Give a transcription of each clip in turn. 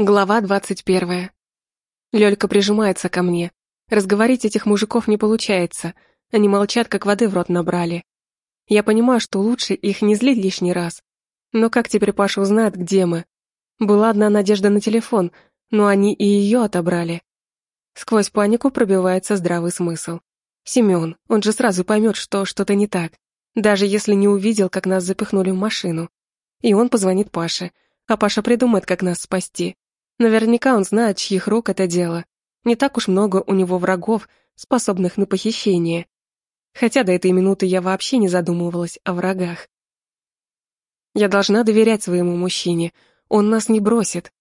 Глава двадцать первая. Лёлька прижимается ко мне. Разговорить этих мужиков не получается. Они молчат, как воды в рот набрали. Я понимаю, что лучше их не злить лишний раз. Но как теперь Паша узнает, где мы? Была одна надежда на телефон, но они и ее отобрали. Сквозь панику пробивается здравый смысл. Семён, он же сразу поймет, что что-то не так. Даже если не увидел, как нас запихнули в машину. И он позвонит Паше, а Паша придумает, как нас спасти. Наверняка он знает, чьих рук это дело. Не так уж много у него врагов, способных на похищение. Хотя до этой минуты я вообще не задумывалась о врагах. Я должна доверять своему мужчине. Он нас не бросит.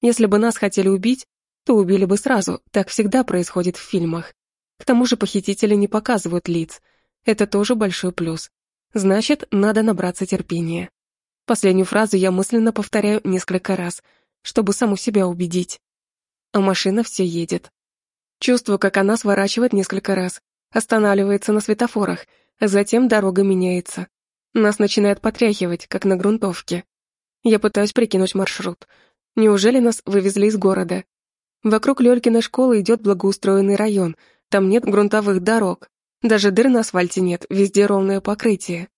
Если бы нас хотели убить, то убили бы сразу, так всегда происходит в фильмах. К тому же похитители не показывают лиц. Это тоже большой плюс. Значит, надо набраться терпения. Последнюю фразу я мысленно повторяю несколько раз – чтобы саму себя убедить. А машина все едет. Чувствую, как она сворачивает несколько раз, останавливается на светофорах, а затем дорога меняется. Нас начинает потряхивать, как на грунтовке. Я пытаюсь прикинуть маршрут. Неужели нас вывезли из города? Вокруг Лёлькиной школы идет благоустроенный район, там нет грунтовых дорог. Даже дыр на асфальте нет, везде ровное покрытие.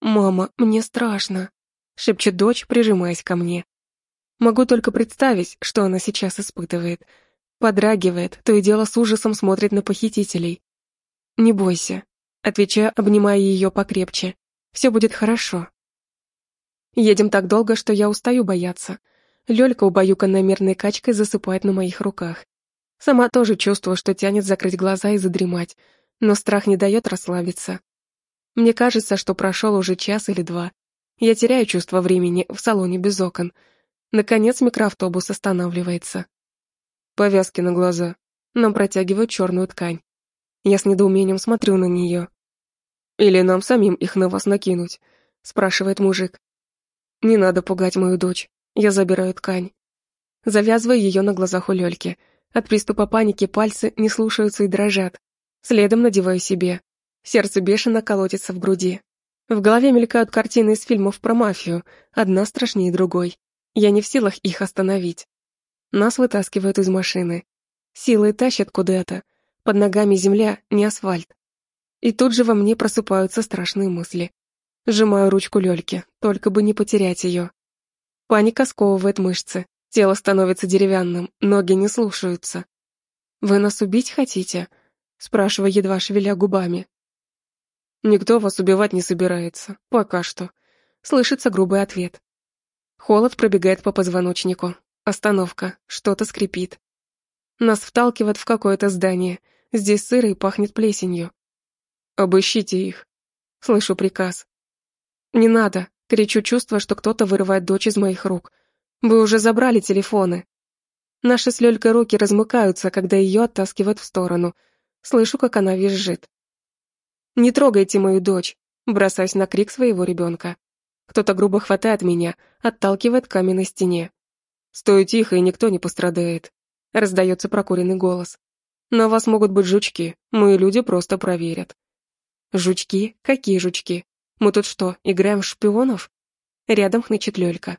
«Мама, мне страшно», — шепчет дочь, прижимаясь ко мне. Могу только представить, что она сейчас испытывает. Подрагивает, то и дело с ужасом смотрит на похитителей. «Не бойся», — отвечаю, обнимая ее покрепче. «Все будет хорошо». Едем так долго, что я устаю бояться. Лёлька, убаюканная мерной качкой, засыпает на моих руках. Сама тоже чувствую, что тянет закрыть глаза и задремать, но страх не дает расслабиться. Мне кажется, что прошел уже час или два. Я теряю чувство времени в салоне без окон — Наконец микроавтобус останавливается. Повязки на глаза. Нам протягивают черную ткань. Я с недоумением смотрю на нее. «Или нам самим их на вас накинуть?» — спрашивает мужик. «Не надо пугать мою дочь. Я забираю ткань. Завязываю ее на глазах у Лёльки. От приступа паники пальцы не слушаются и дрожат. Следом надеваю себе. Сердце бешено колотится в груди. В голове мелькают картины из фильмов про мафию, одна страшнее другой. Я не в силах их остановить. Нас вытаскивают из машины. Силой тащат куда-то. Под ногами земля, не асфальт. И тут же во мне просыпаются страшные мысли. Сжимаю ручку Лёльки, только бы не потерять ее. Паника сковывает мышцы. Тело становится деревянным, ноги не слушаются. «Вы нас убить хотите?» Спрашиваю, едва шевеля губами. «Никто вас убивать не собирается. Пока что». Слышится грубый ответ. Холод пробегает по позвоночнику. Остановка. Что-то скрипит. Нас вталкивают в какое-то здание. Здесь сыро и пахнет плесенью. «Обыщите их». Слышу приказ. «Не надо», — кричу, чувство, что кто-то вырывает дочь из моих рук. «Вы уже забрали телефоны». Наши с Лёлькой руки размыкаются, когда ее оттаскивают в сторону. Слышу, как она визжит. «Не трогайте мою дочь», — бросаюсь на крик своего ребенка. Кто-то грубо хватает меня, отталкивает к каменной стене. «Стой тихо, и никто не пострадает», — раздается прокуренный голос. «На вас могут быть жучки, мои люди просто проверят». «Жучки? Какие жучки? Мы тут что, играем в шпионов?» Рядом хнычет Лёлька.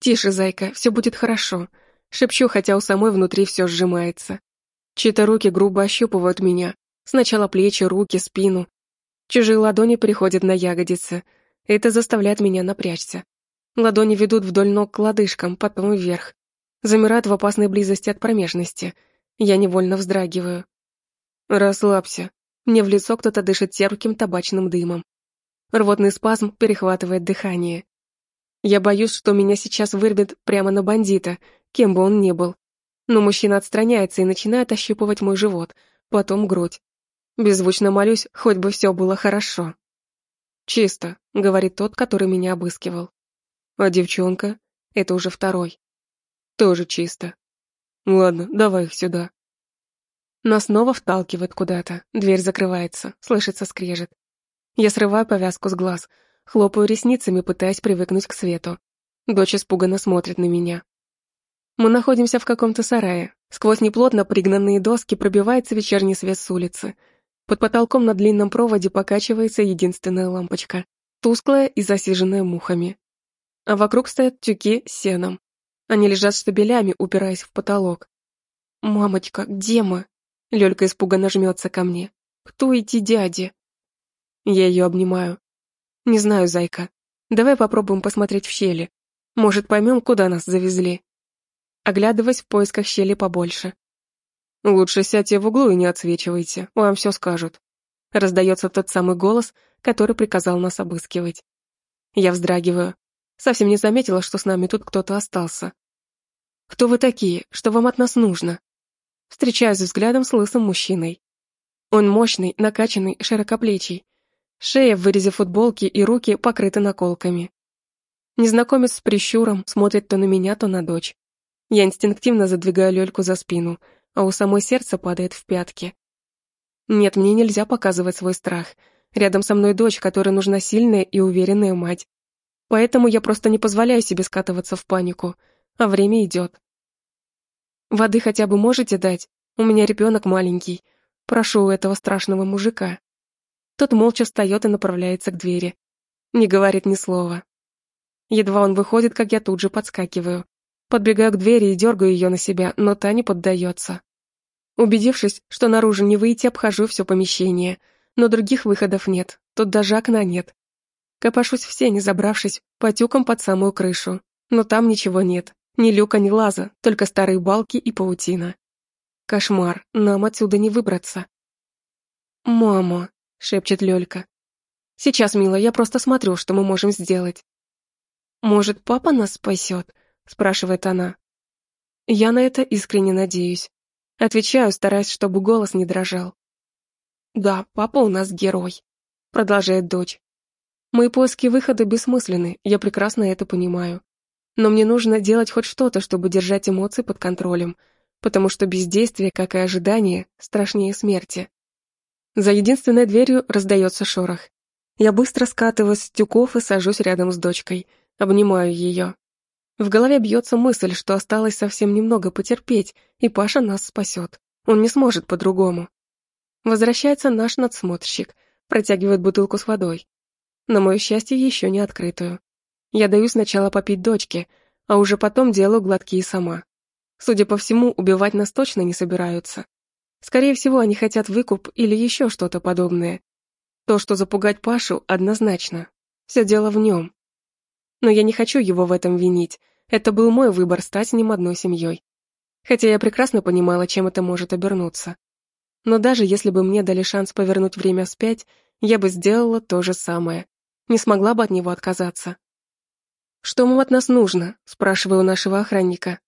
«Тише, зайка, все будет хорошо», — шепчу, хотя у самой внутри все сжимается. Чьи-то руки грубо ощупывают меня. Сначала плечи, руки, спину. Чужие ладони приходят на ягодицы — это заставляет меня напрячься. Ладони ведут вдоль ног к лодыжкам, потом вверх. Замирают в опасной близости от промежности. Я невольно вздрагиваю. «Расслабься». Мне в лицо кто-то дышит терпким табачным дымом. Рвотный спазм перехватывает дыхание. Я боюсь, что меня сейчас вырвет прямо на бандита, кем бы он ни был. Но мужчина отстраняется и начинает ощупывать мой живот, потом грудь. Беззвучно молюсь, хоть бы все было хорошо. «Чисто», — говорит тот, который меня обыскивал. А девчонка — это уже второй. Тоже чисто. Ладно, давай их сюда. Нас снова вталкивает куда-то, дверь закрывается, слышится скрежет. Я срываю повязку с глаз, хлопаю ресницами, пытаясь привыкнуть к свету. Дочь испуганно смотрит на меня. Мы находимся в каком-то сарае. Сквозь неплотно пригнанные доски пробивается вечерний свет с улицы — под потолком на длинном проводе покачивается единственная лампочка, тусклая и засиженная мухами. А вокруг стоят тюки с сеном. Они лежат штабелями, упираясь в потолок. «Мамочка, где мы?» Лёлька испуганно жмется ко мне. «Кто эти дяди?» Я ее обнимаю. «Не знаю, зайка. Давай попробуем посмотреть в щели. Может, поймем, куда нас завезли?» Оглядываясь в поисках щели побольше. «Лучше сядьте в углу и не отсвечивайте, вам все скажут». Раздается тот самый голос, который приказал нас обыскивать. Я вздрагиваю. Совсем не заметила, что с нами тут кто-то остался. «Кто вы такие? Что вам от нас нужно?» Встречаюсь взглядом с лысым мужчиной. Он мощный, накачанный, широкоплечий. Шея в вырезе футболки и руки покрыты наколками. Незнакомец с прищуром смотрит то на меня, то на дочь. Я инстинктивно задвигаю Лёльку за спину, а у самой сердце падает в пятки. Нет, мне нельзя показывать свой страх. Рядом со мной дочь, которой нужна сильная и уверенная мать. Поэтому я просто не позволяю себе скатываться в панику, а время идет. Воды хотя бы можете дать? У меня ребенок маленький. Прошу у этого страшного мужика. Тот молча встает и направляется к двери. Не говорит ни слова. Едва он выходит, как я тут же подскакиваю. Подбегаю к двери и дергаю ее на себя, но та не поддается. Убедившись, что наружу не выйти, обхожу все помещение. Но других выходов нет, тут даже окна нет. Копошусь все, не забравшись, потюком под самую крышу. Но там ничего нет. Ни люка, ни лаза, только старые балки и паутина. Кошмар, нам отсюда не выбраться. «Мама», — шепчет Лёлька. «Сейчас, мила, я просто смотрю, что мы можем сделать». «Может, папа нас спасет?» — спрашивает она. Я на это искренне надеюсь. Отвечаю, стараясь, чтобы голос не дрожал. «Да, папа у нас герой», — продолжает дочь. «Мои поиски выхода бессмысленны, я прекрасно это понимаю. Но мне нужно делать хоть что-то, чтобы держать эмоции под контролем, потому что бездействие, как и ожидание, страшнее смерти. За единственной дверью раздается шорох. Я быстро скатываюсь с тюков и сажусь рядом с дочкой, обнимаю ее. В голове бьется мысль, что осталось совсем немного потерпеть, и Паша нас спасет. Он не сможет по-другому. Возвращается наш надсмотрщик, протягивает бутылку с водой. На мое счастье, еще не открытую. Я даю сначала попить дочке, а уже потом делаю глотки сама. Судя по всему, убивать нас точно не собираются. Скорее всего, они хотят выкуп или еще что-то подобное. То, что запугать Пашу, однозначно. Все дело в нем. Но я не хочу его в этом винить. Это был мой выбор стать с ним одной семьей. Хотя я прекрасно понимала, чем это может обернуться. Но даже если бы мне дали шанс повернуть время вспять, я бы сделала то же самое. Не смогла бы от него отказаться. «Что вам от нас нужно?» – спрашиваю у нашего охранника.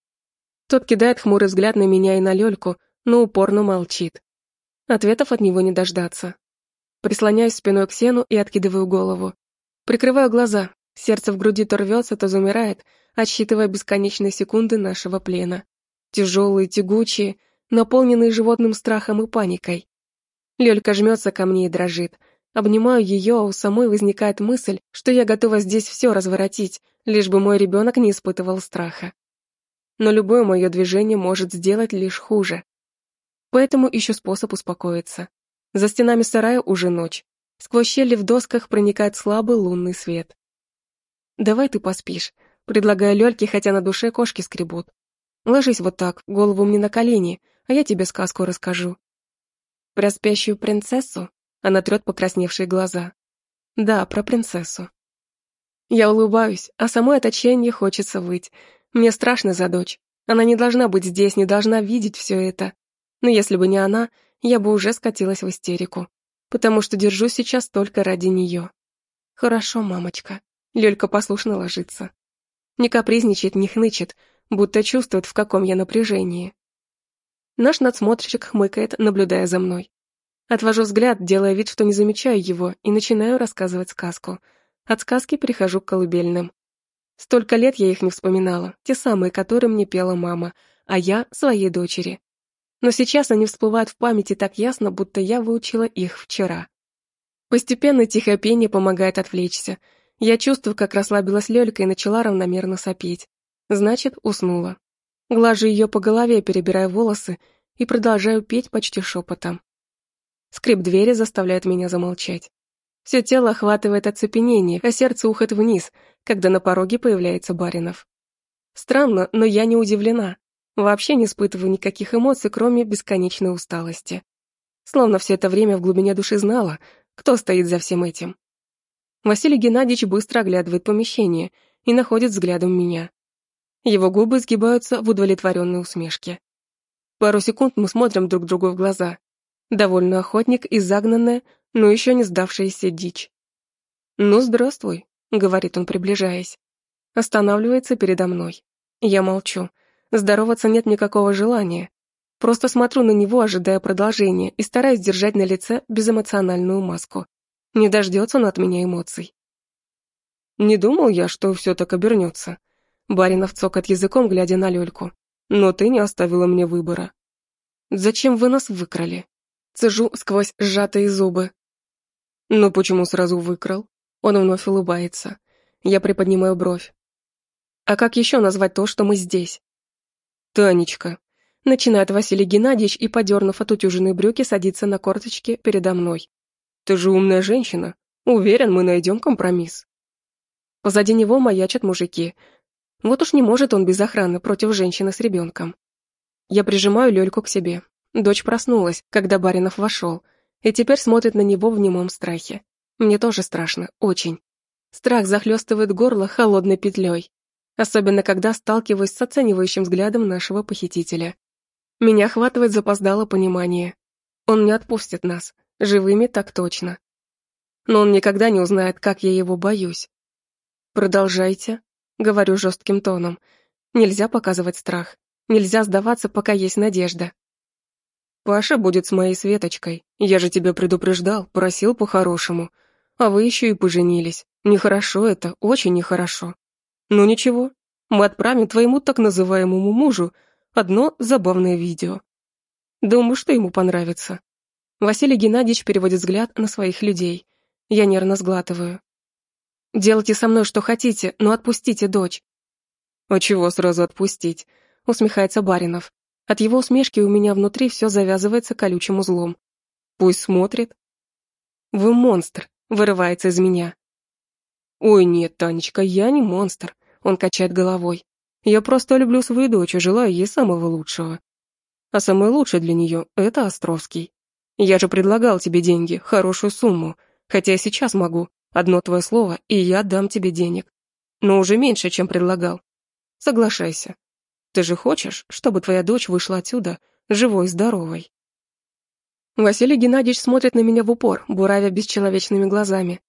Тот кидает хмурый взгляд на меня и на Лёльку, но упорно молчит. Ответов от него не дождаться. Прислоняюсь спиной к сену и откидываю голову. Прикрываю глаза, сердце в груди то рвется, то замирает, отсчитывая бесконечные секунды нашего плена. Тяжелые, тягучие, наполненные животным страхом и паникой. Лёлька жмется ко мне и дрожит. Обнимаю ее, а у самой возникает мысль, что я готова здесь все разворотить, лишь бы мой ребенок не испытывал страха. Но любое мое движение может сделать лишь хуже. Поэтому ищу способ успокоиться. За стенами сарая уже ночь. Сквозь щели в досках проникает слабый лунный свет. «Давай ты поспишь», — предлагаю Лёльке, хотя на душе кошки скребут. «Ложись вот так, голову мне на колени, а я тебе сказку расскажу». «Про спящую принцессу?» — она трёт покрасневшие глаза. «Да, про принцессу». Я улыбаюсь, а самой от отчаяния хочется выть. Мне страшно за дочь. Она не должна быть здесь, не должна видеть все это. Но если бы не она, я бы уже скатилась в истерику. Потому что держусь сейчас только ради нее. Хорошо, мамочка. Лёлька послушно ложится. Не капризничает, не хнычет, будто чувствует, в каком я напряжении. Наш надсмотрщик хмыкает, наблюдая за мной. Отвожу взгляд, делая вид, что не замечаю его, и начинаю рассказывать сказку — от сказки перехожу к колыбельным. Столько лет я их не вспоминала, те самые, которые мне пела мама, а я — своей дочери. Но сейчас они всплывают в памяти так ясно, будто я выучила их вчера. Постепенно тихое пение помогает отвлечься. Я чувствую, как расслабилась Лёлька и начала равномерно сопеть. Значит, уснула. Глажу ее по голове, перебирая волосы, и продолжаю петь почти шепотом. Скрип двери заставляет меня замолчать. Все тело охватывает оцепенение, а сердце уходит вниз, когда на пороге появляется Баринов. Странно, но я не удивлена. Вообще не испытываю никаких эмоций, кроме бесконечной усталости. Словно все это время в глубине души знала, кто стоит за всем этим. Василий Геннадьевич быстро оглядывает помещение и находит взглядом меня. Его губы сгибаются в удовлетворенной усмешке. Пару секунд мы смотрим друг другу в глаза. Довольный охотник и загнанная, но еще не сдавшаяся дичь. «Ну, здравствуй», — говорит он, приближаясь. Останавливается передо мной. Я молчу. Здороваться нет никакого желания. Просто смотрю на него, ожидая продолжения, и стараюсь держать на лице безэмоциональную маску. Не дождется он от меня эмоций. Не думал я, что все так обернется. Баринов цокает языком, глядя на Лёльку. Но ты не оставила мне выбора. Зачем вы нас выкрали? Цежу сквозь сжатые зубы. Ну почему сразу выкрал? Он вновь улыбается. Я приподнимаю бровь. А как еще назвать то, что мы здесь? Танечка. Начинает Василий Геннадьевич и, подернув отутюженные брюки, садится на корточки передо мной. Ты же умная женщина. Уверен, мы найдем компромисс. Позади него маячат мужики, вот уж не может он без охраны против женщины с ребенком. Я прижимаю Лёльку к себе. Дочь проснулась, когда Баринов вошел, и теперь смотрит на него в немом страхе. Мне тоже страшно, очень. Страх захлестывает горло холодной петлей, особенно когда сталкиваюсь с оценивающим взглядом нашего похитителя. Меня охватывает запоздало понимание. Он не отпустит нас, живыми так точно. Но он никогда не узнает, как я его боюсь. Продолжайте, Говорю жестким тоном. Нельзя показывать страх. Нельзя сдаваться, пока есть надежда. Паша будет с моей Светочкой. Я же тебя предупреждал, просил по-хорошему. А вы еще и поженились. Нехорошо это, очень нехорошо. Ну ничего, мы отправим твоему так называемому мужу одно забавное видео. Думаю, что ему понравится. Василий Геннадьевич переводит взгляд на своих людей. Я нервно сглатываю. Делайте со мной что хотите, но отпустите дочь». «А чего сразу отпустить?» — усмехается Баринов. От его усмешки у меня внутри все завязывается колючим узлом. «Пусть смотрит». «Вы монстр», — вырывается из меня. «Ой, нет, Танечка, я не монстр», — он качает головой. «Я просто люблю свою дочь и желаю ей самого лучшего. А самое лучшее для нее — это Островский. Я же предлагал тебе деньги, хорошую сумму, хотя я сейчас могу, Одно твое слово, и я дам тебе денег. Но уже меньше, чем предлагал. Соглашайся. Ты же хочешь, чтобы твоя дочь вышла отсюда живой и здоровой?» Василий Геннадьевич смотрит на меня в упор, буравя бесчеловечными глазами.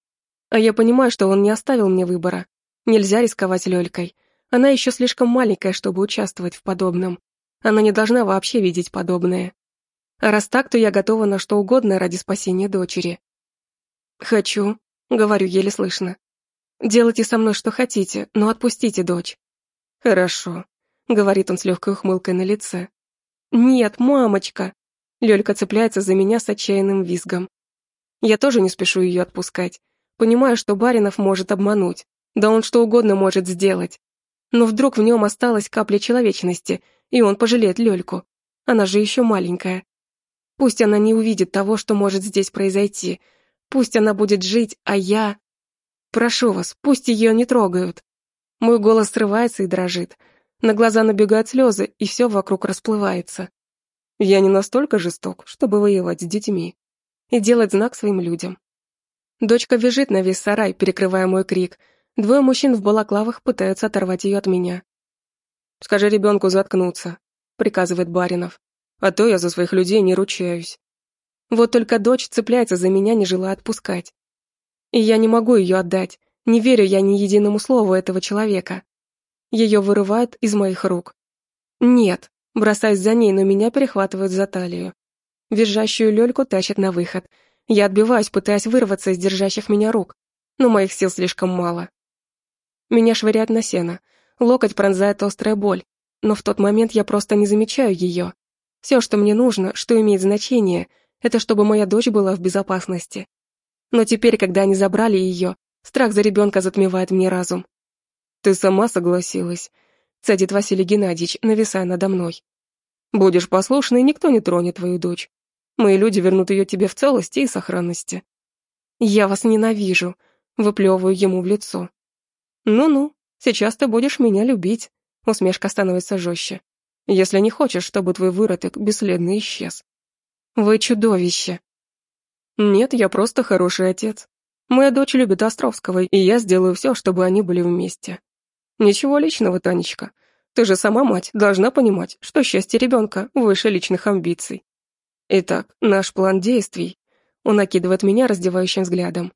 А я понимаю, что он не оставил мне выбора. Нельзя рисковать Лёлькой. Она еще слишком маленькая, чтобы участвовать в подобном. Она не должна вообще видеть подобное. Раз так, то я готова на что угодно ради спасения дочери. Хочу, Говорю еле слышно. Делайте со мной что хотите, но отпустите дочь. Хорошо, говорит он с легкой ухмылкой на лице. Нет, мамочка. Лёлька цепляется за меня с отчаянным визгом. Я тоже не спешу ее отпускать. Понимаю, что Баринов может обмануть. Да он что угодно может сделать. Но вдруг в нем осталась капля человечности, и он пожалеет Лёльку. Она же еще маленькая. Пусть она не увидит того, что может здесь произойти, Пусть она будет жить, а я... Прошу вас, пусть ее не трогают. Мой голос срывается и дрожит. На глаза набегают слезы, и все вокруг расплывается. Я не настолько жесток, чтобы воевать с детьми и делать знак своим людям. Дочка визжит на весь сарай, перекрывая мой крик. Двое мужчин в балаклавах пытаются оторвать ее от меня. «Скажи ребенку заткнуться», — приказывает Баринов. «А то я за своих людей не ручаюсь». Вот только дочь цепляется за меня, не желая отпускать. И я не могу ее отдать, не верю я ни единому слову этого человека. Ее вырывают из моих рук. Нет, бросаюсь за ней, но меня перехватывают за талию. Визжащую лёльку тащат на выход. Я отбиваюсь, пытаясь вырваться из держащих меня рук, но моих сил слишком мало. Меня швыряют на сено. Локоть пронзает острая боль, но в тот момент я просто не замечаю ее. Все, что мне нужно, что имеет значение — это чтобы моя дочь была в безопасности. Но теперь, когда они забрали ее, страх за ребенка затмевает мне разум. Ты сама согласилась, цедит Василий Геннадьевич, нависая надо мной. Будешь послушной, никто не тронет твою дочь. Мои люди вернут ее тебе в целости и сохранности. Я вас ненавижу, выплевываю ему в лицо. Ну-ну, сейчас ты будешь меня любить, Усмешка становится жестче. «Если не хочешь, чтобы твой выродок бесследно исчез». «Вы чудовище!» «Нет, я просто хороший отец. Моя дочь любит Островского, и я сделаю все, чтобы они были вместе. Ничего личного, Танечка. Ты же сама мать, должна понимать, что счастье ребенка выше личных амбиций. Итак, наш план действий. Он накидывает меня раздевающим взглядом.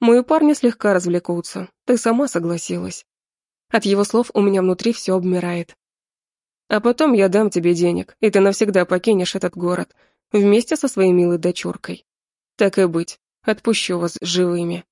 Мои парни слегка развлекутся, ты сама согласилась. От его слов у меня внутри все обмирает. А потом я дам тебе денег, и ты навсегда покинешь этот город, вместе со своей милой дочуркой. Так и быть, отпущу вас живыми.